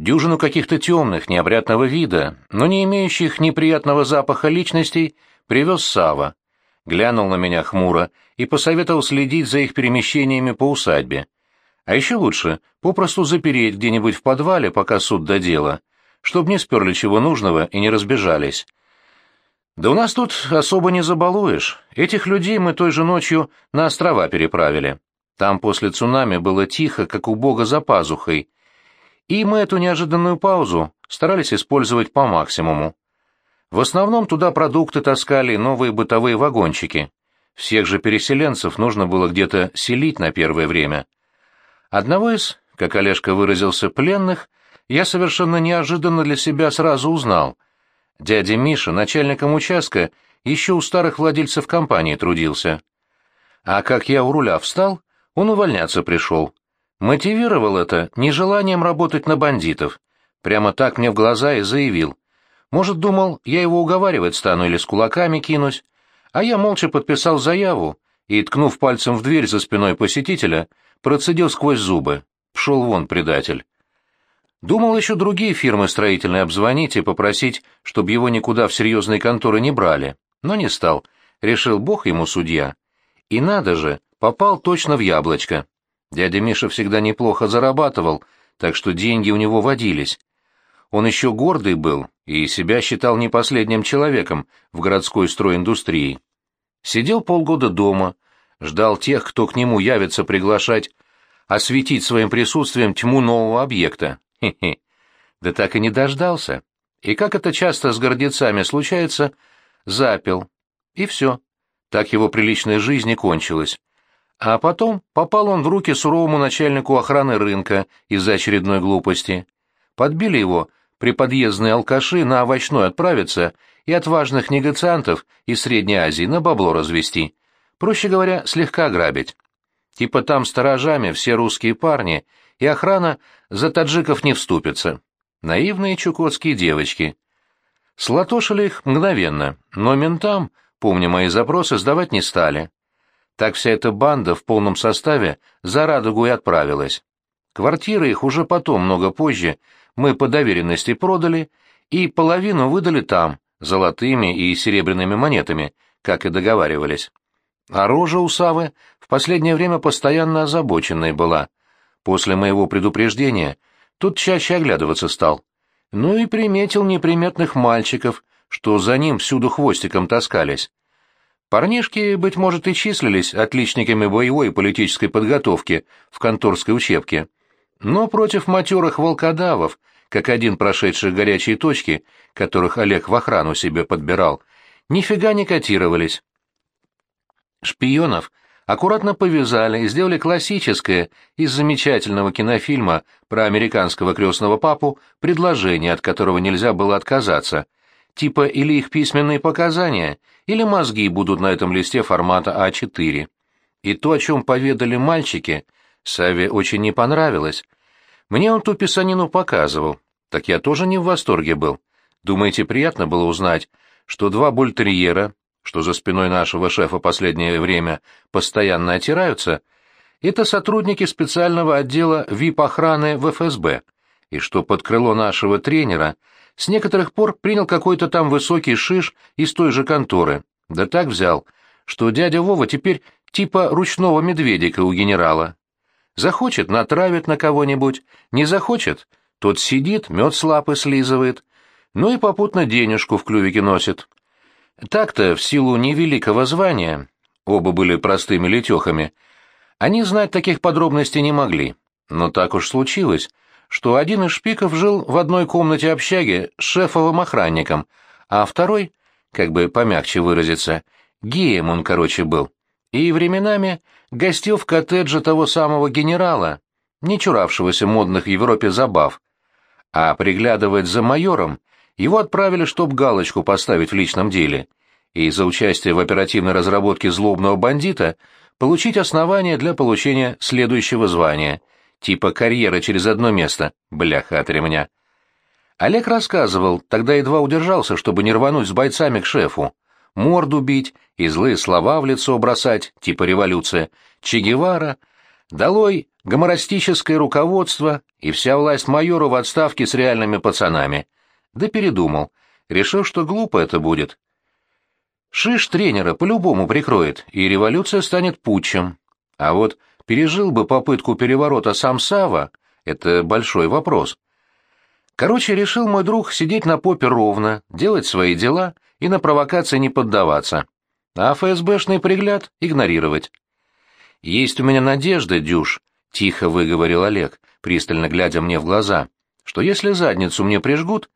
Дюжину каких-то темных, необрядного вида, но не имеющих неприятного запаха личностей, привез Сава. Глянул на меня хмуро и посоветовал следить за их перемещениями по усадьбе. А еще лучше попросту запереть где-нибудь в подвале, пока суд до дела, чтобы не сперли чего нужного и не разбежались. Да у нас тут особо не забалуешь. Этих людей мы той же ночью на острова переправили. Там после цунами было тихо, как у бога за пазухой, и мы эту неожиданную паузу старались использовать по максимуму. В основном туда продукты таскали новые бытовые вагончики. Всех же переселенцев нужно было где-то селить на первое время. Одного из, как Олежка выразился, пленных, я совершенно неожиданно для себя сразу узнал. Дядя Миша, начальником участка, еще у старых владельцев компании трудился. А как я у руля встал, он увольняться пришел. Мотивировал это нежеланием работать на бандитов. Прямо так мне в глаза и заявил. Может, думал, я его уговаривать стану или с кулаками кинусь. А я молча подписал заяву и, ткнув пальцем в дверь за спиной посетителя, процедил сквозь зубы. Пшел вон, предатель. Думал еще другие фирмы строительные обзвонить и попросить, чтобы его никуда в серьезные конторы не брали. Но не стал. Решил, бог ему судья. И надо же, попал точно в яблочко. Дядя Миша всегда неплохо зарабатывал, так что деньги у него водились. Он еще гордый был и себя считал не последним человеком в городской стройиндустрии. Сидел полгода дома, ждал тех, кто к нему явится приглашать, осветить своим присутствием тьму нового объекта. Хе-хе. Да так и не дождался. И как это часто с гордецами случается, запил. И все. Так его приличная жизнь и кончилась. А потом попал он в руки суровому начальнику охраны рынка из-за очередной глупости. Подбили его при подъездные алкаши на овощной отправиться и отважных негациантов из Средней Азии на бабло развести. Проще говоря, слегка грабить. Типа там сторожами все русские парни, и охрана за таджиков не вступится. Наивные чукотские девочки. Слотошили их мгновенно, но ментам, помня мои запросы, сдавать не стали. Так вся эта банда в полном составе за Радугу и отправилась. Квартиры их уже потом, много позже, мы по доверенности продали, и половину выдали там, золотыми и серебряными монетами, как и договаривались. А рожа у Савы в последнее время постоянно озабоченной была. После моего предупреждения тут чаще оглядываться стал. Ну и приметил неприметных мальчиков, что за ним всюду хвостиком таскались. Парнишки, быть может, и числились отличниками боевой и политической подготовки в конторской учебке, но против матерых волкодавов, как один прошедших горячие точки, которых Олег в охрану себе подбирал, нифига не котировались. Шпионов аккуратно повязали и сделали классическое из замечательного кинофильма про американского крестного папу предложение, от которого нельзя было отказаться — Типа или их письменные показания, или мозги будут на этом листе формата А4. И то, о чем поведали мальчики, Саве очень не понравилось. Мне он ту писанину показывал, так я тоже не в восторге был. Думаете, приятно было узнать, что два бультерьера, что за спиной нашего шефа последнее время постоянно отираются, это сотрудники специального отдела ВИП-охраны в ФСБ, и что под крыло нашего тренера с некоторых пор принял какой-то там высокий шиш из той же конторы. Да так взял, что дядя Вова теперь типа ручного медведика у генерала. Захочет — натравит на кого-нибудь, не захочет — тот сидит, мед с лапы слизывает, ну и попутно денежку в клювике носит. Так-то, в силу невеликого звания, оба были простыми летехами, они знать таких подробностей не могли. Но так уж случилось, что один из шпиков жил в одной комнате общаги с шефовым охранником, а второй, как бы помягче выразиться, геем он, короче, был, и временами гостил в коттедже того самого генерала, не чуравшегося модных в Европе забав. А приглядывать за майором его отправили, чтоб галочку поставить в личном деле, и за участие в оперативной разработке злобного бандита получить основание для получения следующего звания — Типа карьера через одно место, бляха от ремня. Олег рассказывал, тогда едва удержался, чтобы не рвануть с бойцами к шефу. Морду бить и злые слова в лицо бросать, типа революция. Че Гевара. Долой гоморастическое руководство и вся власть майора в отставке с реальными пацанами. Да передумал. Решил, что глупо это будет. Шиш тренера по-любому прикроет, и революция станет путчем. А вот пережил бы попытку переворота сам Сава, это большой вопрос. Короче, решил мой друг сидеть на попе ровно, делать свои дела и на провокации не поддаваться. А ФСБшный пригляд игнорировать. «Есть у меня надежда, Дюш», — тихо выговорил Олег, пристально глядя мне в глаза, «что если задницу мне прижгут,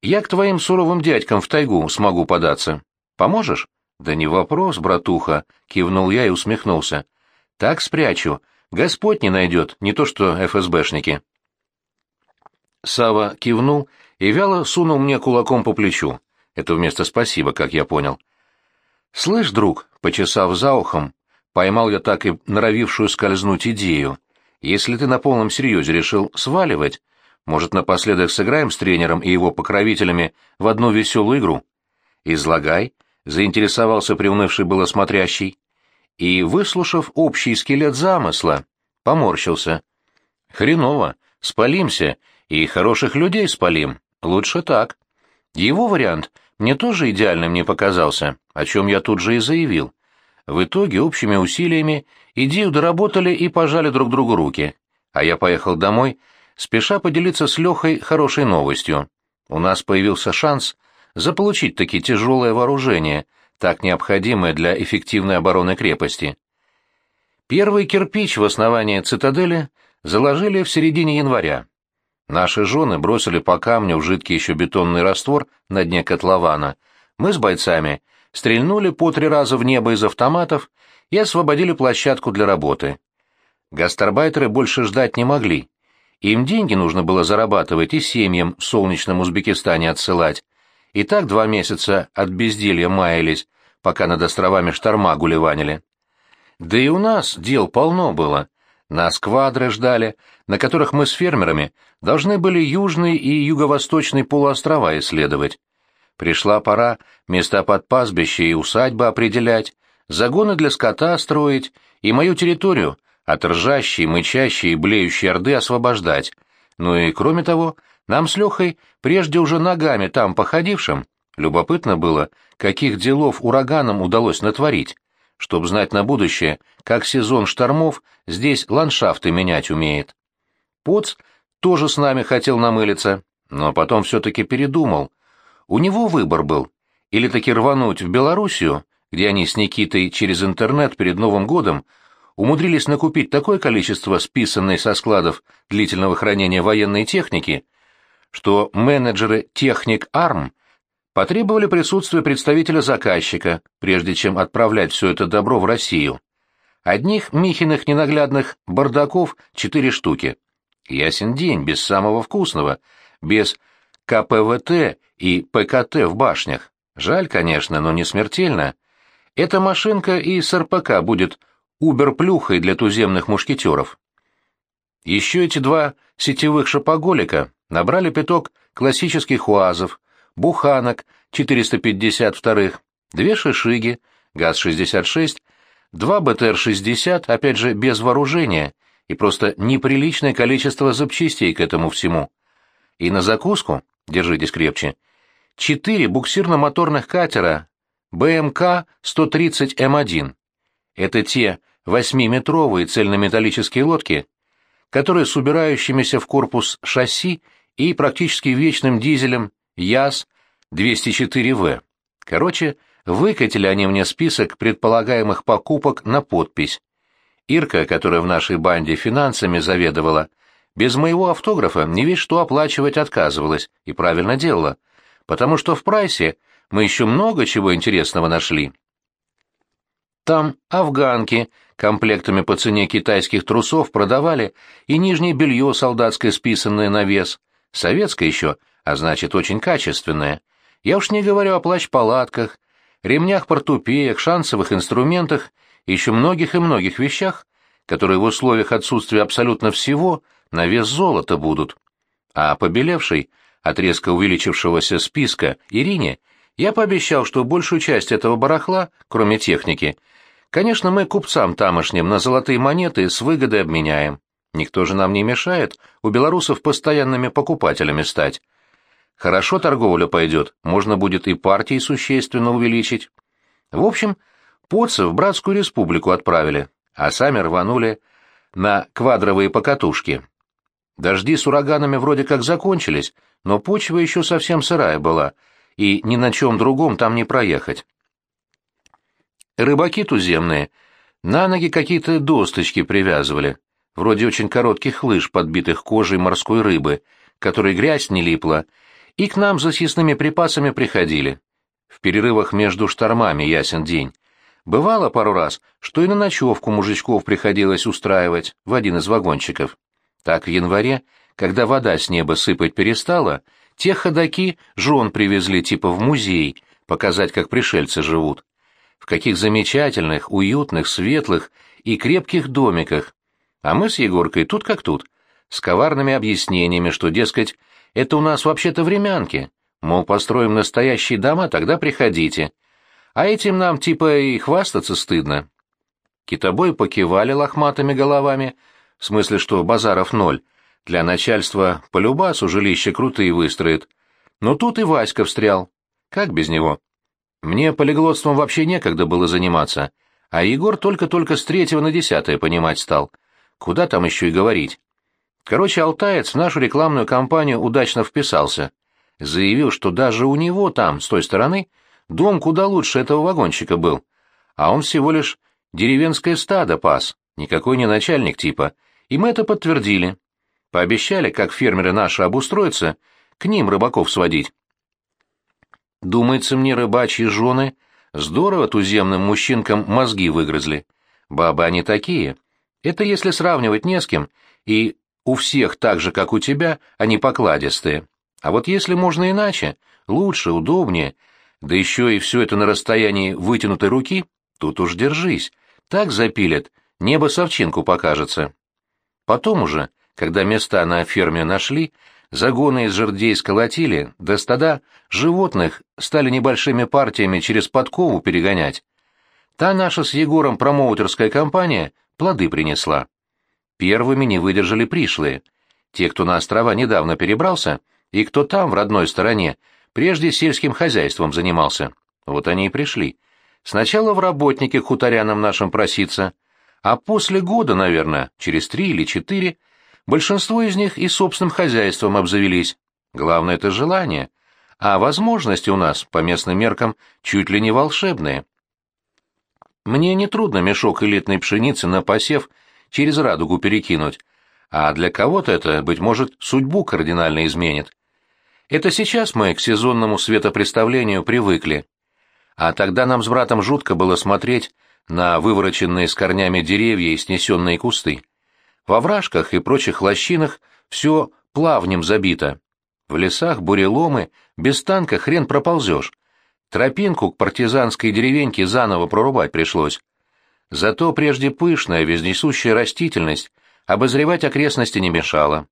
я к твоим суровым дядькам в тайгу смогу податься. Поможешь?» «Да не вопрос, братуха», — кивнул я и усмехнулся. «Так спрячу. Господь не найдет, не то что ФСБшники». Сава кивнул и вяло сунул мне кулаком по плечу. Это вместо «спасибо», как я понял. «Слышь, друг», — почесав за ухом, поймал я так и норовившую скользнуть идею. «Если ты на полном серьезе решил сваливать, может, напоследок сыграем с тренером и его покровителями в одну веселую игру?» «Излагай», — заинтересовался приунывший было смотрящий. И, выслушав общий скелет замысла, поморщился. «Хреново, спалимся, и хороших людей спалим. Лучше так». Его вариант мне тоже идеальным не показался, о чем я тут же и заявил. В итоге общими усилиями идею доработали и пожали друг другу руки. А я поехал домой, спеша поделиться с Лехой хорошей новостью. У нас появился шанс заполучить таки тяжелое вооружение, так необходимое для эффективной обороны крепости. Первый кирпич в основании цитадели заложили в середине января. Наши жены бросили по камню в жидкий еще бетонный раствор на дне котлована. Мы с бойцами стрельнули по три раза в небо из автоматов и освободили площадку для работы. Гастарбайтеры больше ждать не могли. Им деньги нужно было зарабатывать и семьям в солнечном Узбекистане отсылать. И так два месяца от безделья маялись, пока над островами шторма гулеванили. Да и у нас дел полно было. Нас квадры ждали, на которых мы с фермерами должны были южный и юго-восточный полуострова исследовать. Пришла пора места под пастбище и усадьбы определять, загоны для скота строить и мою территорию от ржащей, мычащей и блеющей орды освобождать. Ну и, кроме того, нам с Лехой, прежде уже ногами там походившим, любопытно было, каких делов ураганом удалось натворить чтобы знать на будущее, как сезон штормов здесь ландшафты менять умеет. Поц тоже с нами хотел намылиться, но потом все-таки передумал. У него выбор был, или таки рвануть в Белоруссию, где они с Никитой через интернет перед Новым годом умудрились накупить такое количество списанной со складов длительного хранения военной техники, что менеджеры «Техник Арм» потребовали присутствия представителя заказчика, прежде чем отправлять все это добро в Россию. Одних Михиных ненаглядных бардаков четыре штуки. Ясен день, без самого вкусного, без КПВТ и ПКТ в башнях. Жаль, конечно, но не смертельно. Эта машинка и с РПК будет убер-плюхой для туземных мушкетеров. Еще эти два сетевых шопоголика набрали пяток классических уазов, буханок 452-х, две шишиги, ГАЗ-66, два БТР-60, опять же, без вооружения, и просто неприличное количество запчастей к этому всему. И на закуску, держитесь крепче, четыре буксирно-моторных катера БМК-130М1. Это те восьмиметровые цельнометаллические лодки, которые с убирающимися в корпус шасси и практически вечным дизелем ЯС-204В. Короче, выкатили они мне список предполагаемых покупок на подпись. Ирка, которая в нашей банде финансами заведовала, без моего автографа не весь что оплачивать отказывалась, и правильно делала, потому что в прайсе мы еще много чего интересного нашли. Там афганки комплектами по цене китайских трусов продавали и нижнее белье солдатское списанное на вес, советское еще — а значит, очень качественное. Я уж не говорю о плащ-палатках, ремнях-портупеях, шансовых инструментах и еще многих и многих вещах, которые в условиях отсутствия абсолютно всего на вес золота будут. А побелевшей, от резко увеличившегося списка, Ирине, я пообещал, что большую часть этого барахла, кроме техники, конечно, мы купцам тамошним на золотые монеты с выгодой обменяем. Никто же нам не мешает у белорусов постоянными покупателями стать. Хорошо торговля пойдет, можно будет и партии существенно увеличить. В общем, поцы в Братскую республику отправили, а сами рванули на квадровые покатушки. Дожди с ураганами вроде как закончились, но почва еще совсем сырая была, и ни на чем другом там не проехать. Рыбаки туземные на ноги какие-то досточки привязывали, вроде очень коротких лыж, подбитых кожей морской рыбы, которой грязь не липла, и к нам за съестными припасами приходили. В перерывах между штормами ясен день. Бывало пару раз, что и на ночевку мужичков приходилось устраивать в один из вагончиков. Так в январе, когда вода с неба сыпать перестала, те ходаки жен привезли типа в музей, показать, как пришельцы живут. В каких замечательных, уютных, светлых и крепких домиках. А мы с Егоркой тут как тут, с коварными объяснениями, что, дескать, это у нас вообще-то времянки. Мол, построим настоящие дома, тогда приходите. А этим нам типа и хвастаться стыдно. Китобои покивали лохматыми головами, в смысле, что базаров ноль. Для начальства по любасу жилище крутые выстроит. Но тут и Васька встрял. Как без него? Мне полиглотством вообще некогда было заниматься, а Егор только-только с третьего на десятое понимать стал. Куда там еще и говорить? Короче, алтаец в нашу рекламную кампанию удачно вписался. Заявил, что даже у него там, с той стороны, дом куда лучше этого вагончика был. А он всего лишь деревенское стадо пас, никакой не начальник типа. И мы это подтвердили. Пообещали, как фермеры наши обустроятся, к ним рыбаков сводить. Думается мне, рыбачьи жены здорово туземным мужчинкам мозги выгрызли. Бабы они такие. Это если сравнивать не с кем, и у всех так же, как у тебя, они покладистые. А вот если можно иначе, лучше, удобнее, да еще и все это на расстоянии вытянутой руки, тут уж держись. Так запилят, небо совчинку покажется. Потом уже, когда места на ферме нашли, загоны из жердей сколотили, да стада животных стали небольшими партиями через подкову перегонять. Та наша с Егором промоутерская компания плоды принесла. Первыми не выдержали пришлые. Те, кто на острова недавно перебрался, и кто там, в родной стороне, прежде сельским хозяйством занимался. Вот они и пришли. Сначала в работники хуторянам нашим проситься, а после года, наверное, через три или четыре, большинство из них и собственным хозяйством обзавелись. Главное — это желание. А возможности у нас, по местным меркам, чуть ли не волшебные. Мне нетрудно мешок элитной пшеницы на посев через радугу перекинуть, а для кого-то это, быть может, судьбу кардинально изменит. Это сейчас мы к сезонному светопреставлению привыкли. А тогда нам с братом жутко было смотреть на вывороченные с корнями деревья и снесенные кусты. Во вражках и прочих лощинах все плавнем забито. В лесах буреломы, без танка хрен проползешь. Тропинку к партизанской деревеньке заново прорубать пришлось. Зато прежде пышная, вездесущая растительность обозревать окрестности не мешала.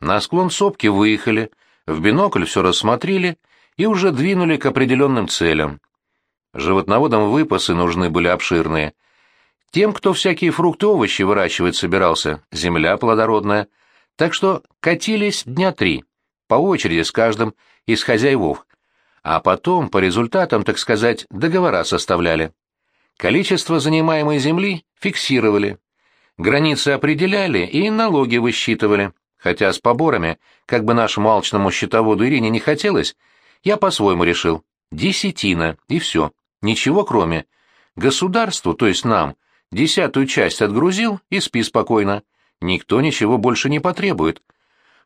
На склон сопки выехали, в бинокль все рассмотрели и уже двинули к определенным целям. Животноводам выпасы нужны были обширные. Тем, кто всякие фрукты овощи выращивать собирался, земля плодородная. Так что катились дня три, по очереди с каждым из хозяевов. А потом, по результатам, так сказать, договора составляли. Количество занимаемой земли фиксировали. Границы определяли и налоги высчитывали. Хотя с поборами, как бы нашему алчному счетоводу Ирине не хотелось, я по-своему решил. Десятина, и все. Ничего кроме. Государству, то есть нам, десятую часть отгрузил и спи спокойно. Никто ничего больше не потребует.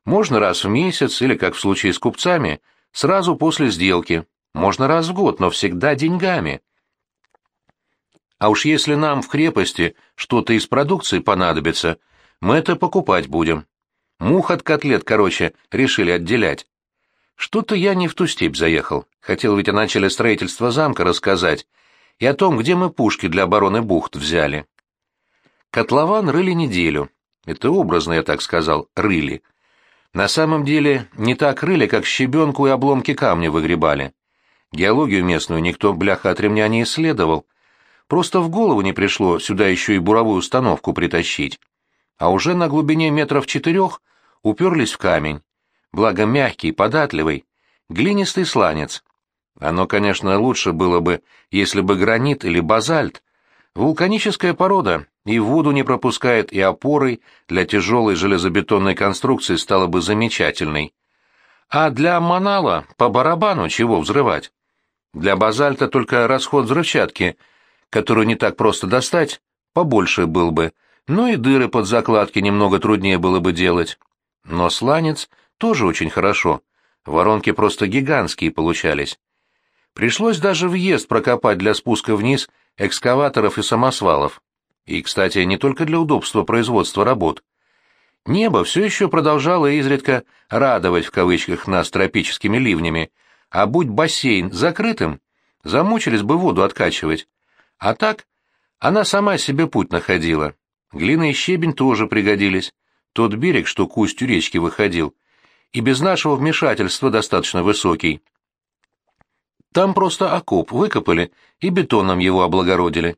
Можно раз в месяц или, как в случае с купцами, сразу после сделки. Можно раз в год, но всегда деньгами. А уж если нам в крепости что-то из продукции понадобится, мы это покупать будем. Мух от котлет, короче, решили отделять. Что-то я не в ту степь заехал. Хотел ведь о начале строительства замка рассказать и о том, где мы пушки для обороны бухт взяли. Котлован рыли неделю. Это образно, я так сказал, рыли. На самом деле не так рыли, как щебенку и обломки камня выгребали. Геологию местную никто, бляха, от ремня не исследовал, Просто в голову не пришло сюда еще и буровую установку притащить. а уже на глубине метров четырех уперлись в камень. Благо мягкий, податливый, глинистый сланец. Оно, конечно, лучше было бы, если бы гранит или базальт. Вулканическая порода и воду не пропускает, и опорой для тяжелой железобетонной конструкции стала бы замечательной. А для манала по барабану чего взрывать? Для базальта только расход взрывчатки, которую не так просто достать, побольше был бы, но и дыры под закладки немного труднее было бы делать. Но сланец тоже очень хорошо, воронки просто гигантские получались. Пришлось даже въезд прокопать для спуска вниз экскаваторов и самосвалов. И, кстати, не только для удобства производства работ. Небо все еще продолжало изредка «радовать» в кавычках нас тропическими ливнями, а будь бассейн закрытым, замучились бы воду откачивать. А так, она сама себе путь находила. Глина и щебень тоже пригодились. Тот берег, что к устью речки выходил, и без нашего вмешательства достаточно высокий. Там просто окоп выкопали и бетоном его облагородили.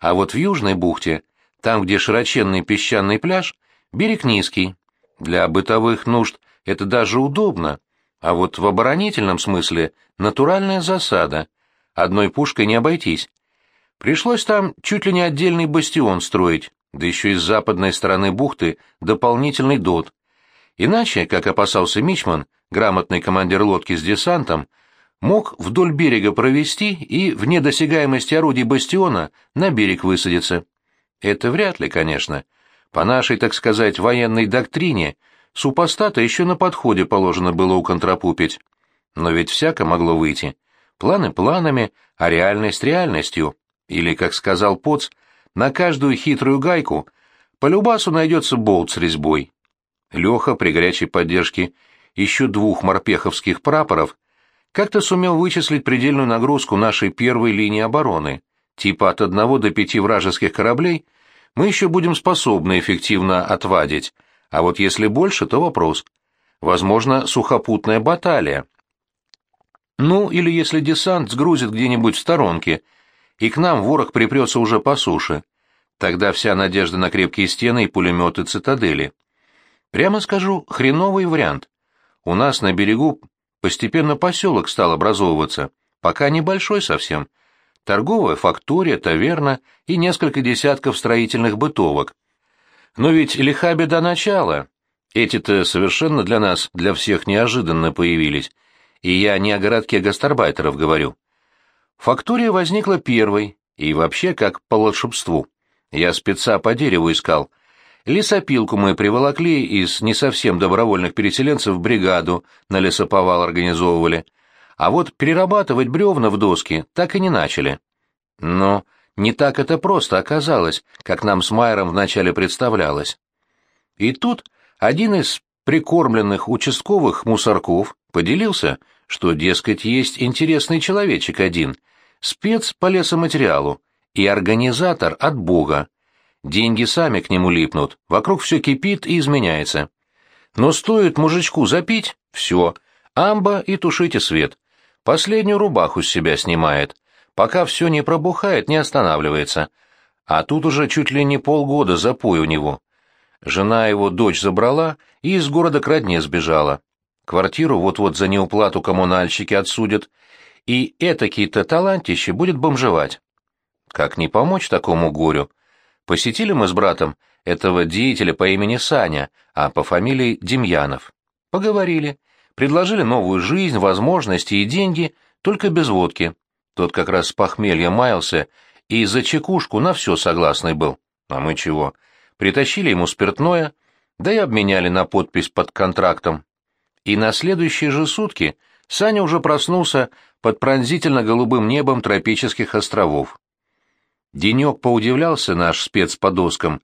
А вот в южной бухте, там, где широченный песчаный пляж, берег низкий. Для бытовых нужд это даже удобно, а вот в оборонительном смысле натуральная засада. Одной пушкой не обойтись. Пришлось там чуть ли не отдельный бастион строить, да еще и с западной стороны бухты дополнительный дот. Иначе, как опасался Мичман, грамотный командир лодки с десантом, мог вдоль берега провести и, вне досягаемости орудий бастиона, на берег высадиться. Это вряд ли, конечно. По нашей, так сказать, военной доктрине, супостата еще на подходе положено было уконтрапупить. Но ведь всяко могло выйти. Планы планами, а реальность реальностью. Или, как сказал Поц, на каждую хитрую гайку по любасу найдется болт с резьбой. Леха при горячей поддержке еще двух морпеховских прапоров как-то сумел вычислить предельную нагрузку нашей первой линии обороны, типа от одного до пяти вражеских кораблей мы еще будем способны эффективно отвадить, а вот если больше, то вопрос. Возможно, сухопутная баталия. Ну, или если десант сгрузит где-нибудь в сторонке, и к нам ворог припрется уже по суше. Тогда вся надежда на крепкие стены и пулеметы цитадели. Прямо скажу, хреновый вариант. У нас на берегу Постепенно поселок стал образовываться, пока небольшой совсем. Торговая фактория, таверна и несколько десятков строительных бытовок. Но ведь лиха беда начала. Эти-то совершенно для нас, для всех неожиданно появились. И я не о городке гастарбайтеров говорю. Фактория возникла первой, и вообще как по волшебству. Я спеца по дереву искал, Лесопилку мы приволокли из не совсем добровольных переселенцев бригаду, на лесоповал организовывали. А вот перерабатывать бревна в доски так и не начали. Но не так это просто оказалось, как нам с Майером вначале представлялось. И тут один из прикормленных участковых мусорков поделился, что, дескать, есть интересный человечек один, спец по лесоматериалу и организатор от Бога, Деньги сами к нему липнут, вокруг все кипит и изменяется. Но стоит мужичку запить — все, амба и тушите свет. Последнюю рубаху с себя снимает. Пока все не пробухает, не останавливается. А тут уже чуть ли не полгода запой у него. Жена его дочь забрала и из города к родне сбежала. Квартиру вот-вот за неуплату коммунальщики отсудят, и этакий-то талантище будет бомжевать. Как не помочь такому горю? Посетили мы с братом этого деятеля по имени Саня, а по фамилии Демьянов. Поговорили, предложили новую жизнь, возможности и деньги, только без водки. Тот как раз с похмелья маялся и за чекушку на все согласный был. А мы чего? Притащили ему спиртное, да и обменяли на подпись под контрактом. И на следующие же сутки Саня уже проснулся под пронзительно-голубым небом тропических островов. Денек поудивлялся наш спец по доскам,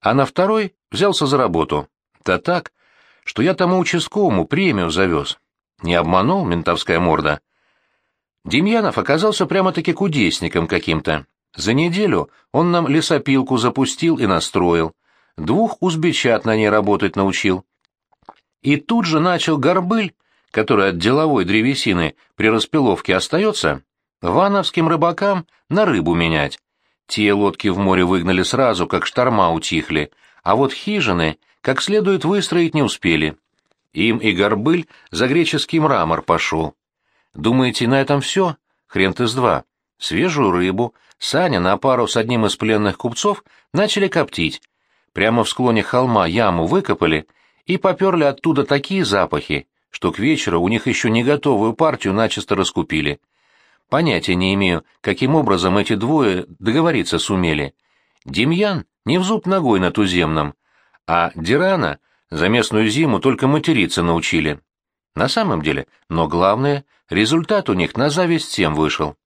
а на второй взялся за работу. Да так, что я тому участковому премию завез. Не обманул ментовская морда. Демьянов оказался прямо-таки кудесником каким-то. За неделю он нам лесопилку запустил и настроил. Двух узбечат на ней работать научил. И тут же начал горбыль, который от деловой древесины при распиловке остается, вановским рыбакам на рыбу менять. Те лодки в море выгнали сразу, как шторма утихли, а вот хижины как следует выстроить не успели. Им и горбыль за греческий мрамор пошел. Думаете, на этом все? Хрен ты с два. Свежую рыбу Саня на пару с одним из пленных купцов начали коптить. Прямо в склоне холма яму выкопали и поперли оттуда такие запахи, что к вечеру у них еще не готовую партию начисто раскупили. Понятия не имею, каким образом эти двое договориться сумели. Демьян не в зуб ногой на туземном, а Дирана за местную зиму только материться научили. На самом деле, но главное, результат у них на зависть всем вышел.